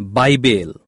Bible.